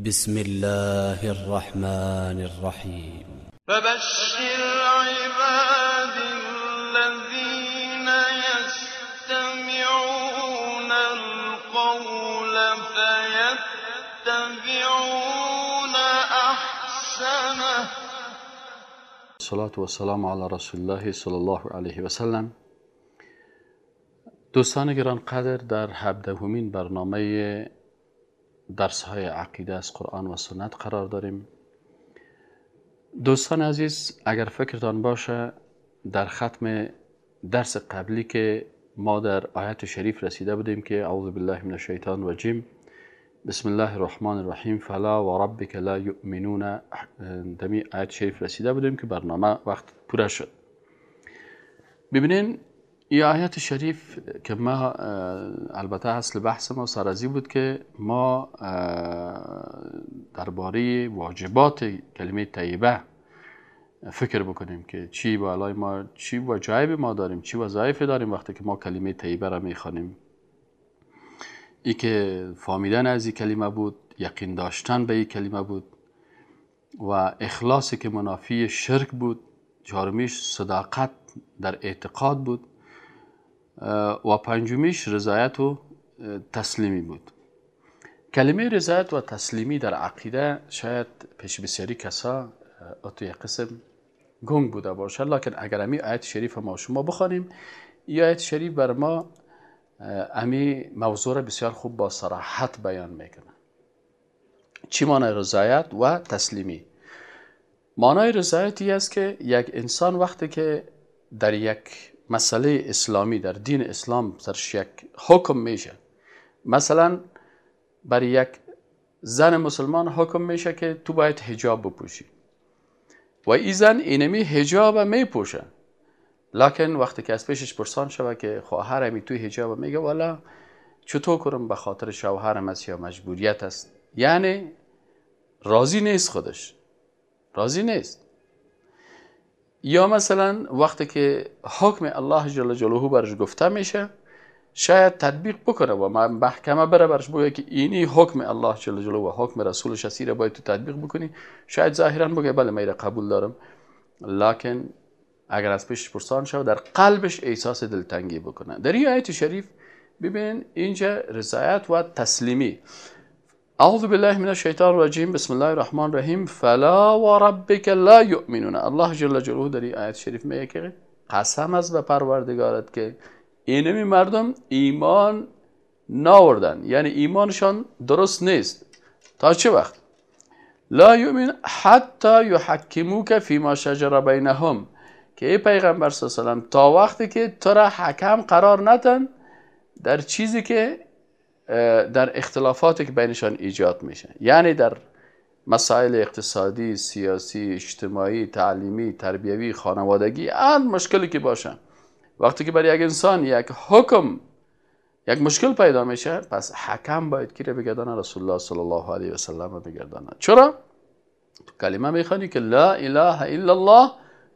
بسم الله الرحمن الرحيم. فبشر عباد الذين يستمعون القول فيتبعون أحسنه. الصلاة والسلام على رسول الله صلی الله علیه و سلم دوستان گرانقدر در هفدهمین برنامه درس های عقیده از قرآن و سنت قرار داریم. دوستان عزیز اگر فکرتان باشه در ختم درس قبلی که ما در آیت شریف رسیده بودیم که اعوذ بالله من الشیطان الرجیم بسم الله الرحمن الرحیم فلا و ربک لا یؤمنون. دمی آیت شریف رسیده بودیم که برنامه وقت پوره شد. ببینین این آیت شریف که ما البته اصل بحث ما سرازی بود که ما درباره واجبات کلمه طیبه فکر بکنیم که چی بالای ما چی وجایب ما داریم چی وظایف داریم وقتی که ما کلمه طیبه را می‌خوانیم. ای که فامیدن از این کلمه بود یقین داشتن به این کلمه بود و اخلاصی که منافی شرک بود چهارمیش صداقت در اعتقاد بود. و پنجمیش رضایت و تسلیمی بود. کلمه رضایت و تسلیمی در عقیده شاید پیش بسیاری کسا یک قسم گنگ بوده باشه. لکن اگر امی آیت شریف ما شما بخوانیم این آیت شریف بر ما امی موضوع را بسیار خوب با صراحت بیان می‌کنه. چی معنی رضایت و تسلیمی؟ معنای رضایتی است که یک انسان وقتی که در یک مسئله اسلامی در دین اسلام سرش یک حکم میشه. مثلا برای یک زن مسلمان حکم میشه که تو باید حجاب بپوشی. و این زن اینمی حجاب میپوشه. لکن وقتی که از پیشش پرسان شوه که خواهرمی توی حجاب میگه والا چطور کنم به خاطر شوهرم است یا مجبوریت است؟ یعنی راضی نیست خودش. راضی نیست. یا مثلا وقتی که حکم الله جل جلاله برش گفته میشه شاید تطبیق بکنه و محکمه بره برش بگه که اینی حکم الله جل جلاله و حکم رسولش اسیر باید تو تطبیق بکنی. شاید ظاهرا بگه بله من قبول دارم. لکن اگر از پیش پرسان شد در قلبش احساس دلتنگی بکنه. در این آیت شریف ببین اینجا رضایت و تسلیمی. اعوذ بالله من الشیطان الرجیم بسم الله الرحمن الرحیم فلا و ربک لا یؤمنون الله جل جلاله در این آیت شریف میگه که قسم از به پروردگارت که اینمی مردم ایمان ناوردن یعنی ایمانشان درست نیست تا چه وقت لا یؤمن حتی یحکموک فیما شجر بینهم که ای پیغمبر صلی الله علیه و تا وقتی که تو را حکم قرار ندن در چیزی که در اختلافاتی که بینشان ایجاد میشه یعنی در مسائل اقتصادی، سیاسی، اجتماعی، تعلیمی، تربیوی، خانوادگی ان مشکلی که باشه وقتی که برای یک انسان یک حکم یک مشکل پیدا میشه پس حکم باید که بگردانه رسول الله صلی الله علیه و سلم بگردانه چرا؟ تو کلمه می‌خوانی که لا اله الا الله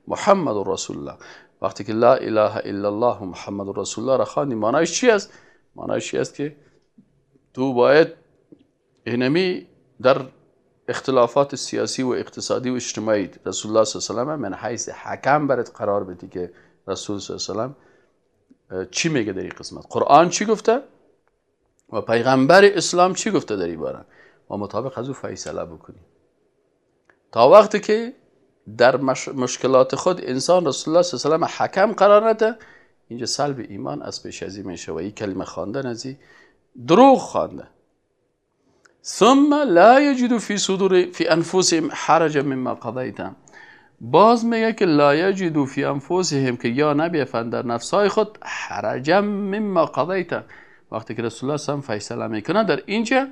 محمد رسول الله وقتی که لا اله الا الله محمد رسول الله را خوانی معنیش چی است؟ معنیش چی است که تو باید اینمی در اختلافات سیاسی و اقتصادی و اجتماعی رسول الله صلی الله علیه و من حیث حکم برات قرار بدی که رسول صلی الله علیه چی میگه در این قسمت؟ قرآن چی گفته؟ و پیغمبر اسلام چی گفته در این باره؟ و مطابق از او فیصله بکنی تا وقتی که در مشکلات خود انسان رسول الله صلی الله علیه و حکم قرار نده اینجا سلب ایمان از پیش ازی میشه و این کلمه خواندن ازی. دروغ خوانده. ثم لا یجد فی صدور فی انفسهم حرج مما قضیت باز میگه که لا یجد فی انفسهم که یا نبیفند در نفسهای خود حرج مما قضیت. وقتی که رسول الله صلی فیصله می‌کنه در اینجا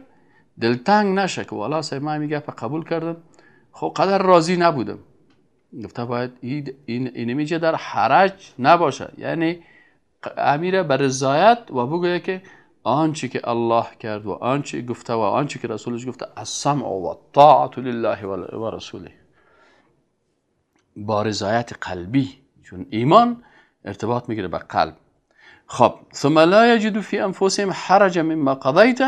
دلتنگ نشه که والا سه ما میگه قبول کردم. خب قدر راضی نبودم. گفته باید این این در حرج نباشه. یعنی امیر بر رضایت و بگویه که آنچه که الله کرد و آنچه گفته و آنچه که رسولش گفته السمع و طاعت لله و رسوله. با رضایت قلبی چون ایمان ارتباط می‌گیره به قلب. خب ثم لا یجد فی انفسهم حرج مما قضیت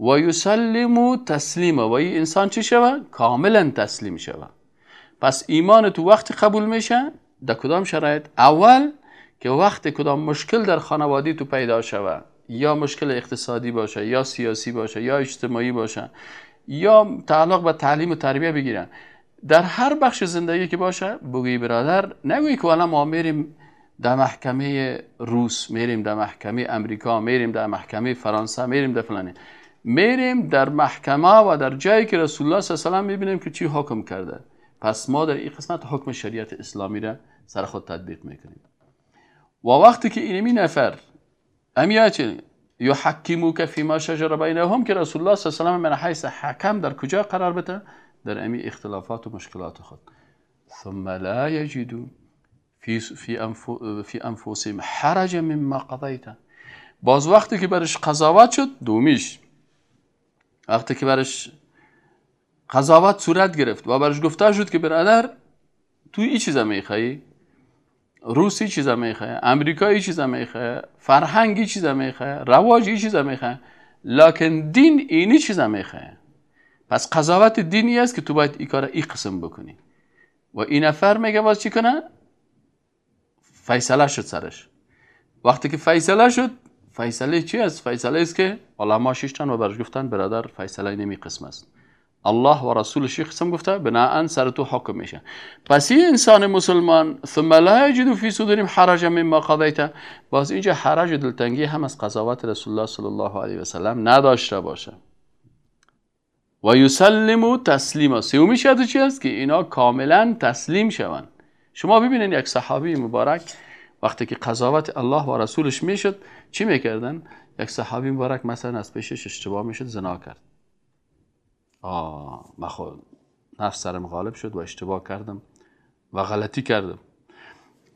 و یسلم تسلیم و این انسان چی شود کاملا تسلیم شود پس ایمان تو وقتی قبول میشه در کدام شرایط؟ اول که وقت کدام مشکل در خانوادی تو پیدا شود یا مشکل اقتصادی باشه یا سیاسی باشه یا اجتماعی باشه یا تعلق به تعلیم و تربیه بگیرن. در هر بخش زندگی که باشه بگوی برادر نگویی که الان ما میریم در محکمه روس میریم در محکمه امریکا میریم در محکمه فرانسه میریم در فلانی. میریم در محکمه و در جایی که رسول الله صلی الله علیه و می‌بینیم که چی حکم کرده. پس ما در این قسمت حکم شریعت اسلامی را سر خود تطبیق می‌کنیم. و وقتی که اینمی نفر امیاتی یحکمو که فی ما شجر بینهم که رسول الله صلی الله علیه و من حیث حکم در کجا قرار بده؟ در امی اختلافات و مشکلات خود. ثم لا یجدو فی, فی, فی انفسهم حرج مما قضیت باز وقتی که برش قضاوت شد دومیش. وقتی که برش قضاوت صورت گرفت و برش گفته شد که برادر تو ای چیزا میخوایی؟ روسی چیزا می‌خواه امریکایی چیزا می‌خواه فرهنگی چیزا می‌خواه رواجی چیزا می‌خواه لکن دین اینی چیزا می‌خواه. پس قضاوت دینی است که تو باید این کار ای قسم بکنی. و این نفر میگه باز چی کنه؟ فیصله شد سرش. وقتی که فیصله شد فیصله چی است؟ فیصله است که علما شیشتن و برش گفتن برادر فیصله نمی قسم است. الله و رسولش قسم گفته بناء سر تو حکم میشه پس این انسان مسلمان ثم لا یجد فی صدورهم حرج مما قضیت باز اینجا حرج دلتنگی هم از قضاوت رسول الله صلی الله علیه و سلم نداشته باشه و یسلم تسلیما سومی شرط چی است که اینا کاملا تسلیم شوند شما ببینید یک صحابی مبارک وقتی که قضاوت الله و رسولش می‌شد چی می‌کردن یک صحابی مبارک مثلا از پیشش اشتباه می‌شد زنا کرد آه من خود نفس سرم غالب شد و اشتباه کردم و غلطی کردم.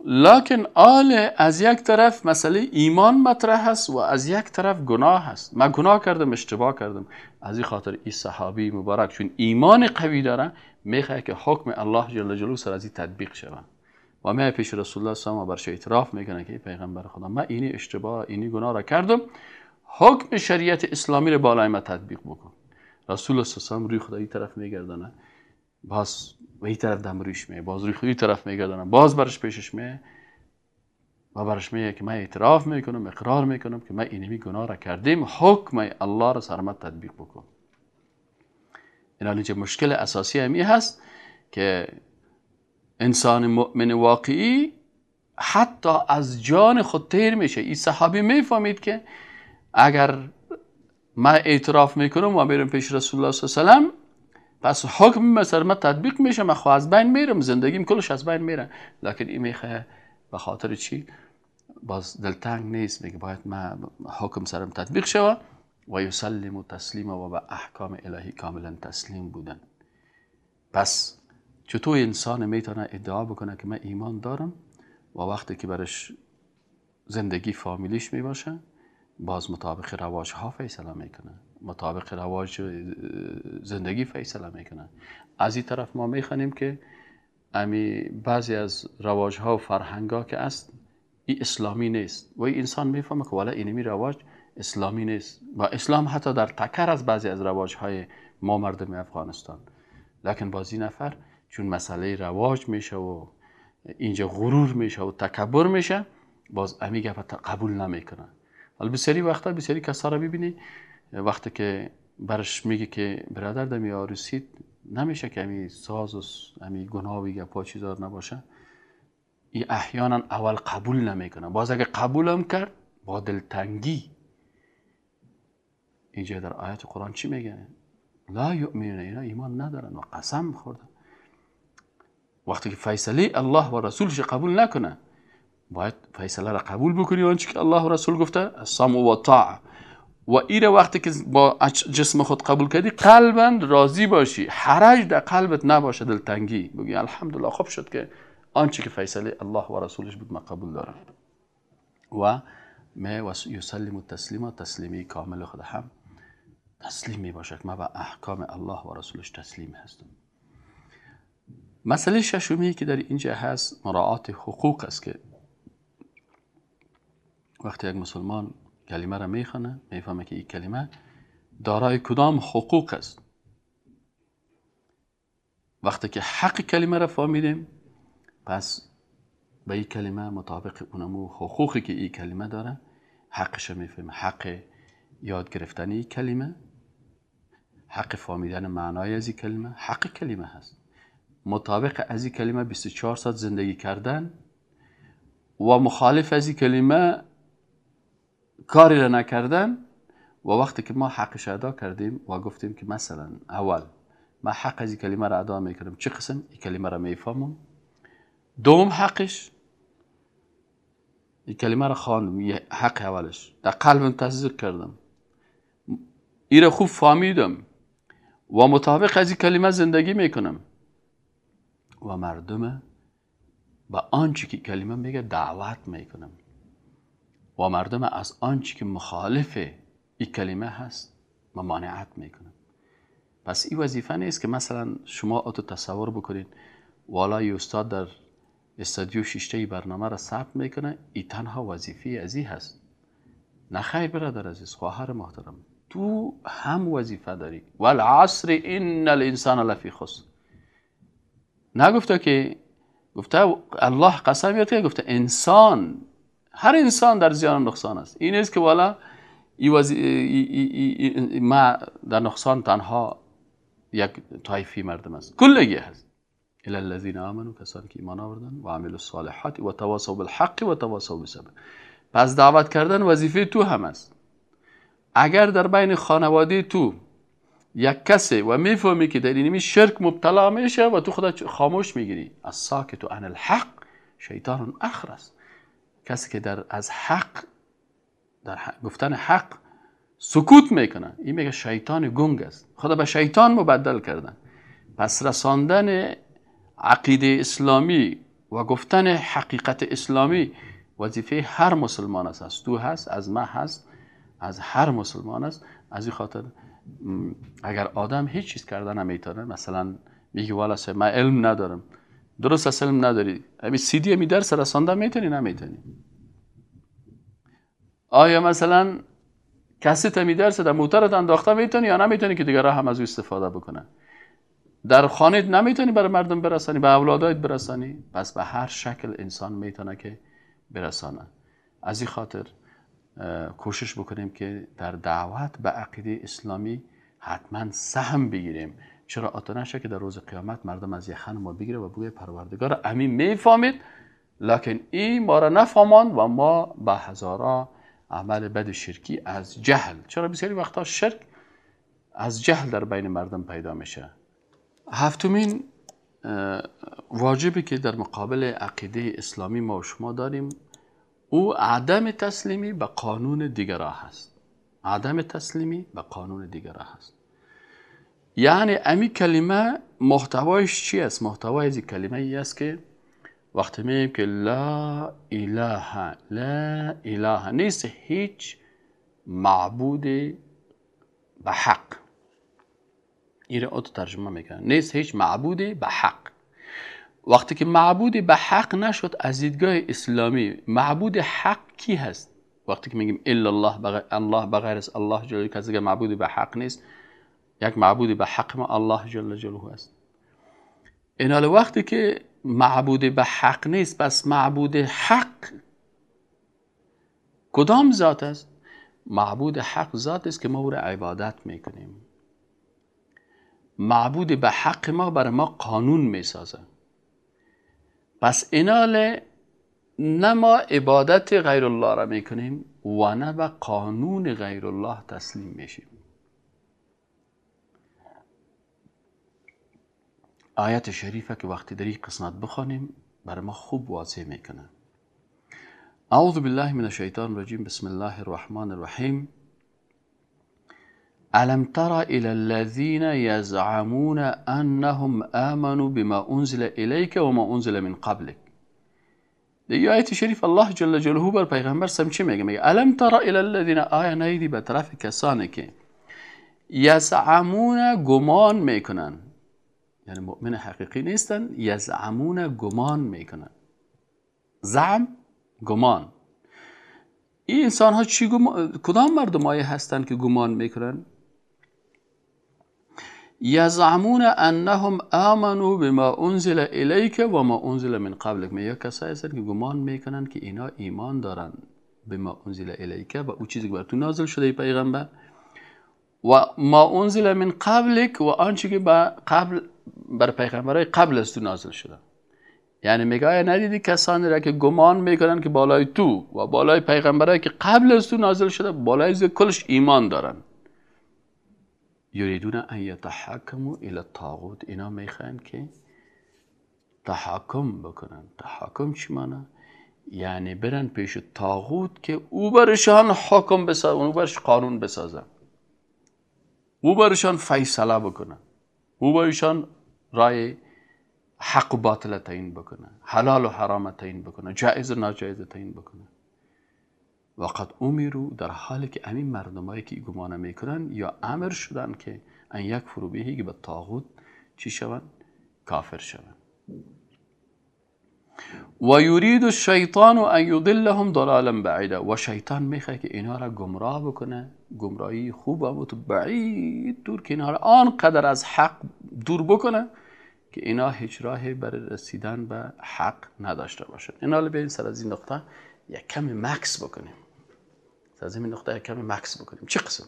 لکن آل از یک طرف مسئله ایمان مطرح هست و از یک طرف گناه هست. من گناه کردم اشتباه کردم. از این خاطر این صحابی مبارک چون ایمان قوی داره می‌خواه که حکم الله جل جلاله سر از این تطبیق شود. و من پیش رسول الله صلی الله برش اعتراف می‌کنه که پیغمبر خدا من اینی اشتباه اینی گناه را کردم. حکم شریعت اسلامی رو بالای ما تطبیق بکن. رسول الله روی خدا این طرف میگردانه. باز و این طرف دم رویش می باز روی خودی طرف میگردانه. باز برش پیشش می و برش میگه که من اعتراف می‌کنم اقرار می‌کنم که من اینمی گناه را کردیم. حکم الله را سر تطبیق بکن. این اینجا مشکل اساسی همی هست که انسان مؤمن واقعی حتی از جان خود تیر میشه. این صحابی می‌فهمید که اگر من اعتراف می‌کنم و میرم پیش رسول الله صلی الله علیه و پس حکم مثلا من تطبیق میشه من خواهد از بین میرم زندگیم کلش از بین میره. لکن این می‌خواه به خاطر چی؟ باز دلتنگ نیست میگه باید من حکم سرم تطبیق شوه و یسلم و تسلیم و به احکام الهی کاملا تسلیم بودن. پس چطور انسان می‌تونه ادعا بکنه که من ایمان دارم و وقتی که برش زندگی فامیلیش می‌باشه؟ باز مطابق رواج ها فیصله می‌کنه. مطابق رواج زندگی فیصله می‌کنه. از این طرف ما می‌خوانیم که امی بعضی از رواج ها و فرهنگ ها که است این اسلامی نیست. و این انسان می‌فهمه که والا اینمی رواج اسلامی نیست. و اسلام حتی در تکر از بعضی از رواج های ما مردم افغانستان. لکن بازی نفر چون مسئله رواج میشه و اینجا غرور میشه و تکبر میشه باز امی گفت قبول نمی‌کنه. بسیاری وقتا بسیاری کسا را ببینی وقتی که برش میگه که برادر دمی آرسید نمیشه که امی ساز و امی گناه و گپا چیزا نباشه. این احیانا اول قبول نمی‌کنه. باز اگه قبولم کرد با دلتنگی. اینجا در آیت قرآن چی میگه؟ لا یؤمنون اینا ایمان ندارن و قسم خوردن. وقتی که فیصله الله و رسولش قبول نکنه باید فیصله را قبول بکنی و آنچه که الله و رسول گفته السمع و طاعه و ایره وقتی که با جسم خود قبول کردی قلبا راضی باشی. حرج در قلبت نباشه دلتنگی. بگی الحمدلله خوب شد که آنچه که فیصله الله و رسولش بود ما قبول دارم. و ما و یسلم تسلیم تسلیمی کامل خود هم تسلیم می باشد. ما به احکام الله و رسولش تسلیم هستم. مسئله ششمی که در اینجا هست مراعات حقوق است که وقتی یک مسلمان کلمه را می‌خونه می‌فهمه که این کلمه دارای کدام حقوق است. وقتی که حق کلمه را فهمیدیم پس به این کلمه مطابق اونمو حقوقی که این کلمه داره حقش می‌فهمه حق یاد گرفتن این کلمه حق فهمیدن معنای از این کلمه حق کلمه هست. مطابق از این کلمه 24 ساعت زندگی کردن و مخالف از این کلمه کاری را نکردن و وقتی که ما حقش ادا کردیم و گفتیم که مثلا اول ما حق از این کلمه را ادا می‌کنم چه قسم؟ این کلمه را می‌فهمم. دوم حقش این کلمه را خواندم حق اولش. در قلبم تصدیق کردم. ای را خوب فهمیدم و مطابق از این کلمه زندگی می‌کنم. و مردم به آنچه که کلمه میگه دعوت می‌کنم. و مردم از آنچه که مخالف این کلمه هست ممانعت می‌کنم. پس این وظیفه نیست که مثلا شما اتو تصور بکنید والا استاد در استادیو شیشته برنامه را ثبت می‌کنه ای تنها وظیفه ازی هست. نه برادر عزیز خواهر محترم تو هم وظیفه داری. والعصر ان الانسان لفی خسر. نگفته که گفته الله قسم یاد گفته انسان هر انسان در زیان نقصان است. این است که والا ای ما در نقصان تنها یک طایفی مردم است. کلگی هست الى الذين امنوا کسانی که ایمان آوردن و عملوا الصالحات و تواصوا بالحق و تواصوا بالصبر. پس دعوت کردن وظیفه تو هم است. اگر در بین خانواده تو یک کسی و می‌فهمی که در اینمی شرک مبتلا میشه و تو خودت خاموش می‌گیری از ساکت و عن الحق شیطان اخر است. کسی که در از حق در گفتن حق سکوت می‌کنه این میگه شیطان گنگ است. خدا به شیطان مبدل کردن. پس رساندن عقیده اسلامی و گفتن حقیقت اسلامی وظیفه هر مسلمان است. از تو هست از ما هست از هر مسلمان است. از این خاطر اگر آدم هیچ چیز کردن نمی‌تونه مثلا میگه والا من علم ندارم. درست علم نداری. همین سی دی می درس رسانده می‌تونی نمی‌تونی. آیا مثلا کسی تا درس در موترت انداخته می‌تونی یا نمی‌تونی که دیگر هم از او استفاده بکنه در خانه نمی‌تونی برای مردم برسانی به اولادایت برسانی؟ پس به هر شکل انسان می‌تونه که برسانه. از این خاطر کوشش بکنیم که در دعوت به عقیده اسلامی حتما سهم بگیریم. چرا آتا نشه که در روز قیامت مردم از یخن ما بگیره و بگه پروردگار امی می‌فهمید؟ لکن این ما را نفهمان و ما به هزارا عمل بد شرکی از جهل. چرا بسیاری وقتا شرک از جهل در بین مردم پیدا میشه؟ هفتمین واجبی که در مقابل عقیده اسلامی ما و شما داریم او عدم تسلیمی به قانون دیگرا هست. عدم تسلیمی به قانون دیگرا هست. یعنی امی کلمه محتوایش چی است؟ محتوای از کلمه ای است که وقتی میگیم که لا اله لا اله نیست هیچ معبود به حق. رو ترجمه می‌کنن. نیست هیچ معبود به حق. وقتی که معبود به حق نشد از دیدگاه اسلامی معبود حق کی هست؟ وقتی که میگیم الا الله بغیر الله بغیر از الله جل کسی معبود به حق نیست یک معبود به حق ما الله جل جلاله است. این حال وقتی که معبود به حق نیست پس معبود حق کدام ذات است؟ معبود حق ذات است که ما او را عبادت می‌کنیم. معبود به حق ما برای ما قانون می‌سازه. پس اینال نه ما عبادت غیر الله را می‌کنیم و نه به قانون غیر الله تسلیم میشیم. آیت شریفه که وقتی در این قسمت بخوانیم برای ما خوب واضح می‌کنه. اعوذ بالله من الشیطان الرجیم. بسم الله الرحمن الرحیم. الم تر الى الذين يزعمون انهم امنوا بما انزل اليك وما انزل من قبلك در آیت شریف الله جل جلاله بر پیغمبر سم چی میگه؟ میگه الم تر الى الذين آیا نیدی به طرف کسانی که یزعمون گمان می‌کنن. یعنی مؤمن حقیقی نیستن یزعمون گمان می‌کنن. زعم گمان. این انسان ها چی گمان... کدام مردم هستند که گمان می‌کنن؟ یزعمون انهم آمنوا بما انزل الیک و ما انزل من قبلک. میگه کسایی که گمان می‌کنن که اینا ایمان دارن. به ما انزل الیک و او چیزی که بر تو نازل شده پیغمبر. و ما انزل من قبلک و آنچه که قبل بر پیغمبرای قبل از تو نازل شده. یعنی میگه ندیدی کسانی را که گمان می‌کنن که بالای تو و بالای پیغمبرایی که قبل از تو نازل شده بالای زیر کلش ایمان دارن یریدون ان یتحکموا الى الطاغوت. اینا می‌خوان که تحکم بکنن تحکم چی معنی؟ یعنی برن پیش طاغوت که او برشان حکم بسازن او برش قانون بسازن. او برشان فیصله بکنن. او برشان رای حق و باطل تعیین بکنه حلال و حرام تعیین بکنه جایز و ناجایز تعیین بکنه. وقد امیرو در حالی که همین مردمایی که گمان می‌کنن یا امر شدن که ان یک فرو بهی که به طاغوت چی شون؟ کافر شون. و یرید الشیطان ان یضلهم ضلالا بعیدا. و شیطان می‌خواد که اینا را گمراه بکنه گمراهی خوب و بعید دور که اینا را آنقدر از حق دور بکنه که اینا هیچ راهی برای رسیدن به حق نداشته باشن. اینا رو بیاییم سر از این نقطه یک کمی مکس بکنیم. سر از این نقطه یک کمی مکس بکنیم. چه قسم؟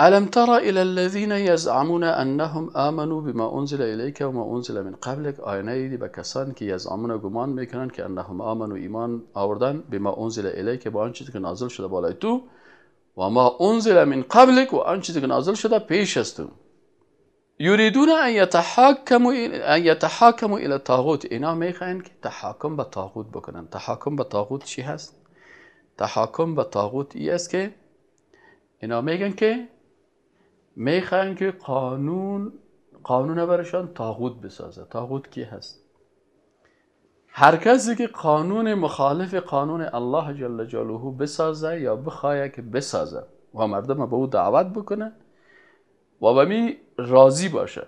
ألم تر إلى الذين يزعمون أنهم آمنوا بما أنزل إليك وما أنزل من قبلك آیا ندیدی به کسانی که یزعمون گمان می‌کنن که انهم آمنوا ایمان آوردن بما أنزل إليك با آن چیزی که نازل شده بالای تو؟ و ما أنزل من قبلك و آن چیزی که نازل شده پیش از تو. یریدون ان یتحاکموا ان یتحاکموا الى الطاغوت. اینا می‌خواین که تحاکم به طاغوت بکنن تحاکم به طاغوت چی هست؟ تحاکم به طاغوت ای است که اینا میگن که می‌خواین که قانون قانون برشان طاغوت بسازه. طاغوت کی هست؟ هر کسی که قانون مخالف قانون الله جل جلاله بسازه یا بخواه که بسازه. و مردم به او دعوت بکنه. و به راضی باشه.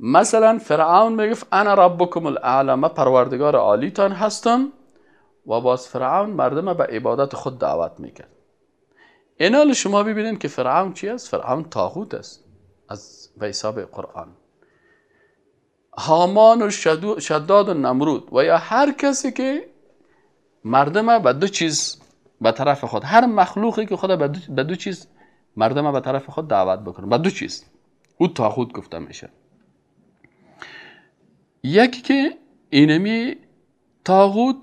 مثلا فرعون می‌گفت انا ربکم الاعلی من پروردگار عالیتان هستم. و باز فرعون مردم به عبادت خود دعوت می‌کرد. اینا شما ببینید که فرعون چی است؟ فرعون طاغوت است. از به حساب قرآن. هامان و شداد و نمرود. و یا هر کسی که مردم به دو چیز به طرف خود هر مخلوقی که خود به دو چیز مردم به طرف خود دعوت بکنه. به دو چیز. او تاخود گفته میشه. یکی که اینمی تاغوت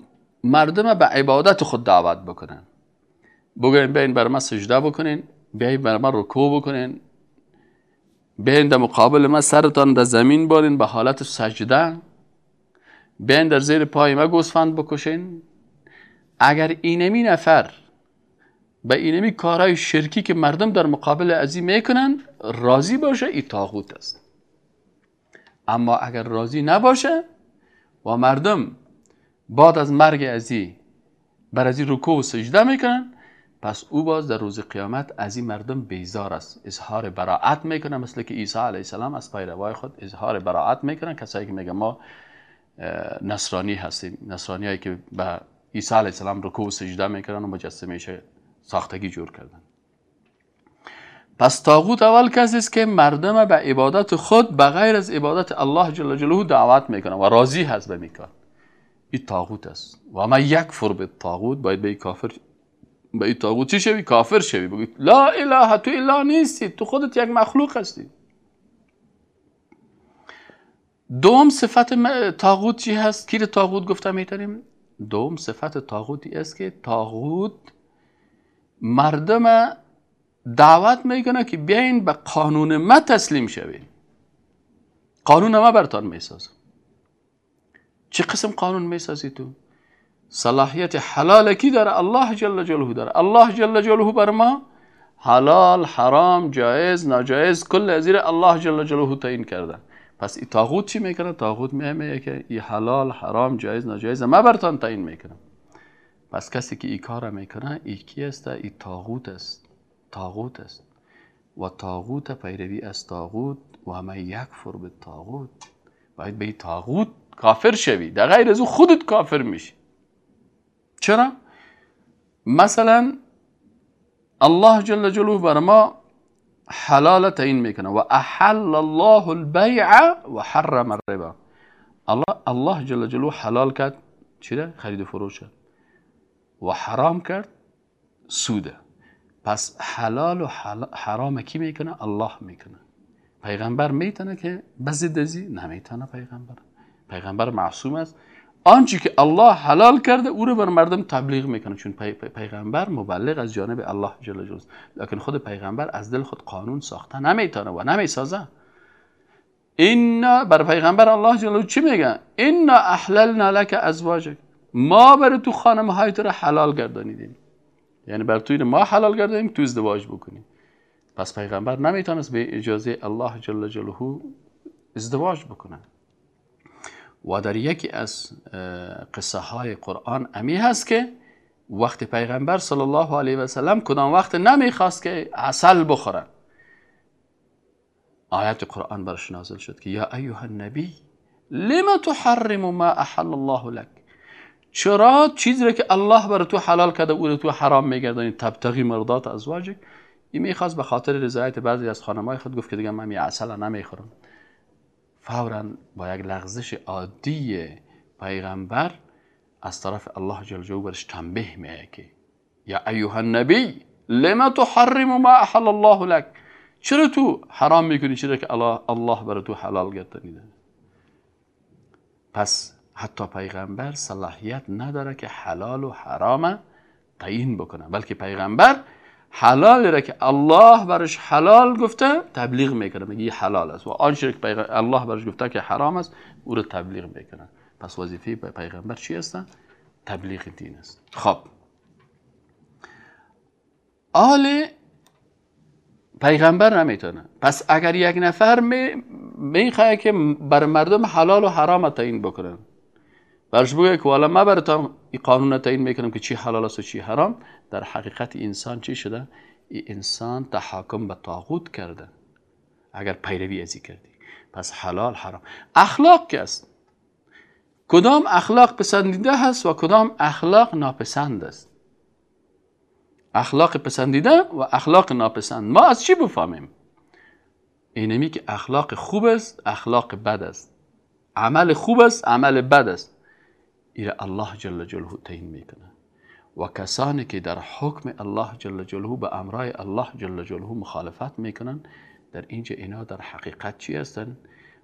مردم به عبادت خود دعوت بکنن. بگوین بیاین بر من سجده بکنین بیاین بر من رکوع بکنین. بیاین در مقابل من سرتان در زمین بارین به حالت سجده. بیاین در زیر پای ما گوسفند بکشین. اگر اینمی نفر به اینمی کارهای شرکی که مردم در مقابل ازی می‌کنن راضی باشه ای تاغوت است. اما اگر راضی نباشه و مردم بعد از مرگ ازی بر ازی رکوع و سجده می‌کنن پس او باز در روز قیامت از این مردم بیزار است. اظهار براعت می‌کنه مثل که عیسی علیه السلام از پیروای خود اظهار براعت می‌کنن. کسایی که میگه ما نصرانی هستیم. نصرانی هایی که به عیسی علیه السلام رکوع و سجده می‌کنن و مجسمه ساختگی جور کردن. پس تاغوت اول کسی است که مردم به عبادت خود بغیر از عبادت الله جل جلاله دعوت می‌کنه و راضی هست به میکن این تاغوت است. و ما یک فر به تاغوت باید به کافر به این تاغوت چی شوی؟ کافر شوی. بگید لا اله تو الا نیستی. تو خودت یک مخلوق هستی. دوم صفت تاغوت چی هست؟ کی تاغوت گفته می‌تونیم؟ دوم صفت تاغوتی است که تاغوت مردم دعوت می‌کنه که بیاین به قانون ما تسلیم شوید قانون ما برتان می‌سازم. چه قسم قانون می‌سازی تو؟ صلاحیت حلال کی داره؟ الله جل جلاله داره. الله جل جلاله بر ما؟ حلال حرام جایز ناجایز کل ازیر الله جل جلاله تعیین کرده. پس این تاغوت چی می‌کنه؟ تاغوت میگه که این حلال حرام جایز ناجایز ما برتان تعیین می‌کنه پس کسی که این کار می‌کنه ای کی است؟ ای تاغوت است. تاغوت است. و تاغوت پیروی از تاغوت و همه یک فر به تاغوت باید به این تاغوت کافر شوی. در غیر از او خودت کافر میشی. چرا؟ مثلا الله جل جلاله بر ما حلال تعیین می‌کنه. و احل الله البیع و حرم الربا. الله جل جلاله حلال کرد. چیه خرید و فروش و حرام کرد سوده. پس حلال و حرام کی می‌کنه؟ الله می‌کنه. پیغمبر می‌تونه که بزدزی نمی‌تونه پیغمبر. پیغمبر معصوم است. آنچه که الله حلال کرده او رو بر مردم تبلیغ می‌کنه. چون پیغمبر مبلغ از جانب الله جل جلاله لکن خود پیغمبر از دل خود قانون ساخته نمی‌تونه و نمی‌سازه. این بر پیغمبر الله جل چی میگه؟ این احللنا لك ازواجک. ما بر تو خانم های تو را حلال گردانیدیم. یعنی بر تو ما حلال گردانیم تو ازدواج بکنی پس پیغمبر نمی‌تونست به اجازه الله جل جلاله ازدواج بکنه. و در یکی از قصه های قرآن امی هست که وقت پیغمبر صلی الله علیه و سلم کدام وقت نمی‌خواست که عسل بخوره. آیت قرآن برش نازل شد که یا ایها النبی لما تحرم ما احل الله لك چرا چیزی را که الله بر تو حلال کرده او تو حرام میگردانی. تبتغی مرضات ازواجک. این می‌خواست به خاطر رضایت بعضی از خانمای خود گفت که دیگه من عسل نمی‌خورم. فورا با یک لغزش عادی پیغمبر از طرف الله جل جلاله برش تنبیه میگه که یا ایها النبی لما تحرم ما احل الله لك چرا تو حرام می‌کنی؟ چرا که الله برای تو حلال گردانیده. پس حتی پیغمبر صلاحیت نداره که حلال و حرام تعیین بکنه بلکه پیغمبر حلال را که الله برش حلال گفته تبلیغ می‌کنه میگه حلال است. و آنچه که الله برش گفته که حرام است او رو تبلیغ می‌کنه. پس وظیفه پیغمبر چی است؟ تبلیغ دین است. خب. آل پیغمبر نمی‌تونه. پس اگر یک نفر می‌خواه که بر مردم حلال و حرام تعیین بکنن برش بگه که والا ما این قانون تعیین می‌کنم که چی حلال است و چی حرام. در حقیقت انسان چی شده؟ این انسان تحاکم به طاغوت کرده. اگر پیروی ازی کردی. پس حلال حرام. اخلاق که است؟ کدام اخلاق پسندیده هست و کدام اخلاق ناپسند است؟ اخلاق پسندیده و اخلاق ناپسند. ما از چی بفهمیم؟ اینمی که اخلاق خوب است اخلاق بد است. عمل خوب است عمل بد است. ایره الله جل جلاله تعیین می‌کنه و کسانی که در حکم الله جل جلاله به امرای الله جل جلاله مخالفت می‌کنن در اینجا اینا در حقیقت چی هستن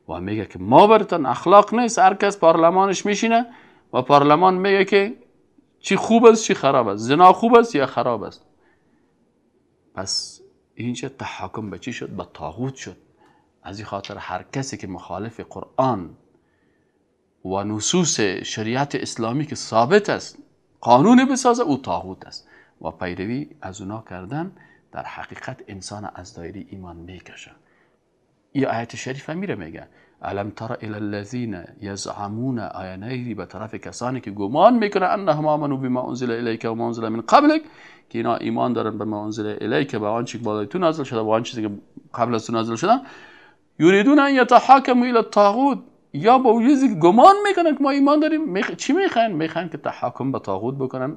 و میگه که ما برتن اخلاق نیست هر کس پارلمانش میشینه و پارلمان میگه که چی خوب است چی خراب است زنا خوب است یا خراب است پس اینجا تحکم به چی شد به طاغوت شد از این خاطر هر کسی که مخالف قرآن و نصوص شریعت اسلامی که ثابت است قانون بسازه او طاغوت است. و پیروی از اونا کردن در حقیقت انسان از دایره ایمان می‌کشه. این آیت شریفه میره میگه علم تر الى الذين يزعمون آیه به طرف کسانی که گمان می‌کنه انهم آمنوا بما انزل الیک و ما انزل من قبلک که اینا ایمان دارن به ما انزل الیک به آن چیزی که بالای تو نازل شده و آن چیزی که قبل از تو نازل شده یریدون ان یتحاکموا الى الطاغوت. یا با وجودی که گمان می‌کنن که ما ایمان داریم. میخ... چی می‌خوان می‌خوان که تحکم به طاغوت بکنن.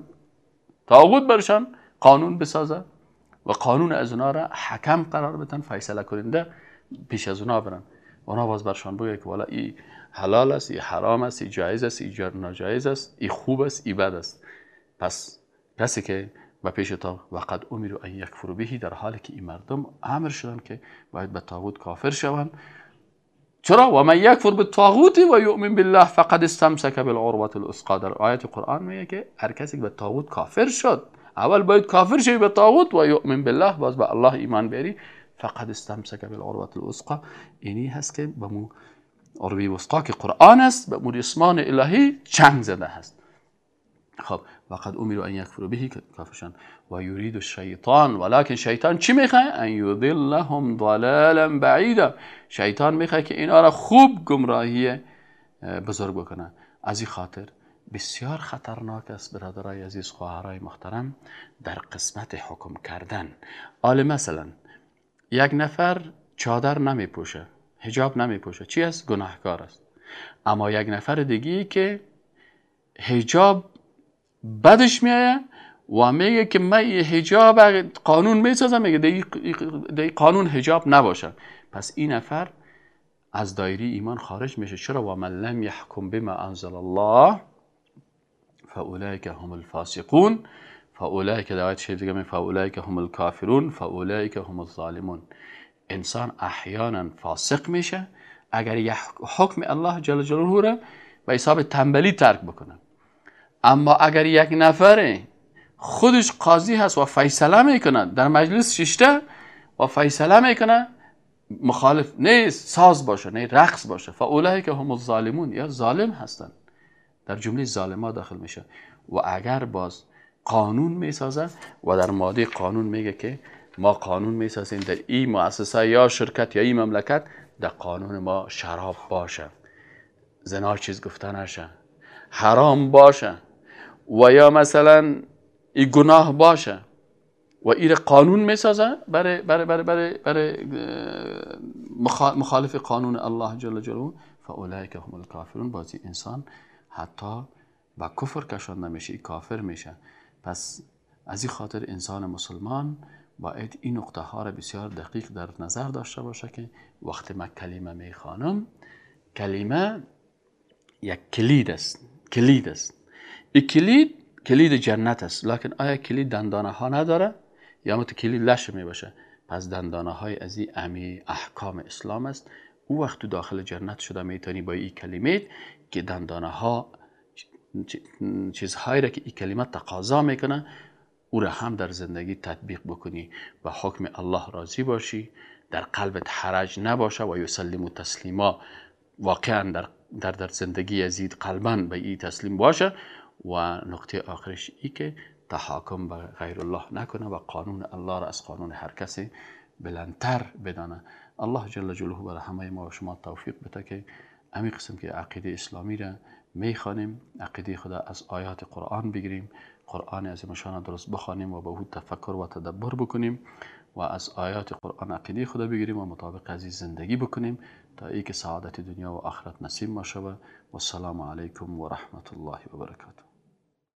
طاغوت برشان قانون بسازه و قانون از اونا را حکم قرار بدن فیصله کننده پیش از اونا برن. اونا باز برشان بگه که والا ای حلال است ای حرام است ای جایز است ای ناجایز است ای خوب است ای بد است. پس کسی که و پیش تا وقد امرو ان یکفروا بهی در حالی که این مردم امر شدن که باید به طاغوت کافر شوند چرا؟ و من یکفر بالطاغوت و یؤمن بالله فقد استمسک بالعروه الاسقا در قرآن میگه که هر کسی که به طاغوت کافر شد اول باید کافر شوی به طاغوت و یؤمن بالله باز به الله ایمان بیاری فقد استمسک بالعروه الاسقا اینی هست که به مو عروه وسقا که قرآن است به مو اسمان الهی چنگ زده هست. خب وقد امروا ان یکفروا به کافرشان و یرید الشیطان ولکن شیطان چی می‌خواه؟ ان یضلهم ضلالا بعیدا شیطان می‌خواه که اینا را خوب گمراهی بزرگ بکنه. از این خاطر بسیار خطرناک است برادرای عزیز خواهرای محترم در قسمت حکم کردن. آل مثلا یک نفر چادر نمی پوشه هجاب نمی پوشه چی است؟ گناهکار است. اما یک نفر دیگی که هجاب بدش میایه و میگه که من حجاب قانون می‌سازم میگه دی قانون حجاب نباشه پس این نفر از دایره ایمان خارج میشه. چرا؟ و من لم یحکم بما انزل الله فاولئک هم الفاسقون. فاولئک دعوت شیء دیگه فاولئک هم الکافرون. فاولئک هم الظالمون. انسان احیانا فاسق میشه. اگر حکم الله جل جلاله را به حساب تنبلی ترک بکنه. اما اگر یک نفر خودش قاضی هست و فیصله می‌کنه در مجلس ششته و فیصله می‌کنه مخالف نه ساز باشه نه رقص باشه. فاولایی که هم الظالمون یا ظالم هستن. در جمله ظالما داخل میشه. و اگر باز قانون می‌سازه و در ماده قانون میگه که ما قانون می‌سازیم در این مؤسسه یا شرکت یا این مملکت در قانون ما شراب باشه. زنا چیز گفته نشه. حرام باشه. و یا مثلا این گناه باشه و این قانون می‌سازه برای برای برای برای, برای مخالف قانون الله جل جلاله. فاولئک هم الکافرون. بازی انسان حتی با کفر کشانده میشه ای کافر میشه. پس از این خاطر انسان مسلمان باید این نقطه ها را بسیار دقیق در نظر داشته باشه که وقتی من کلمه می‌خوانم. کلمه یک کلید است. کلید است. این کلید کلید جنت است. لکن آیا کلید دندانه ها نداره؟ یا مت کلید لش می باشه پس دندانه های از این امی احکام اسلام است. او وقت تو داخل جنت شده می‌تونی با این کلمه که دندانه ها چیزهایی را که این کلمه تقاضا می‌کنه او را هم در زندگی تطبیق بکنی و حکم الله راضی باشی. در قلبت حرج نباشه و یسلم و تسلیما. واقعا در, در, در زندگی یزید قلبا به این تسلیم باشه. و نقطه آخرش ای که تحاکم به غیر الله نکنه و قانون الله را از قانون هر کسی بلندتر بدانه. الله جل جلاله برای همه ما و شما توفیق بده که امی قسم که عقیده اسلامی را می‌خوانیم عقیده خدا از آیات قرآن بگیریم قرآن از مشان درست بخوانیم و به او تفکر و تدبر بکنیم و از آیات قرآن عقیده خدا بگیریم و مطابق از زندگی بکنیم تا ای که سعادت دنیا و آخرت نصیب ما شود. و السلام علیکم و رحمت الله و برکاته.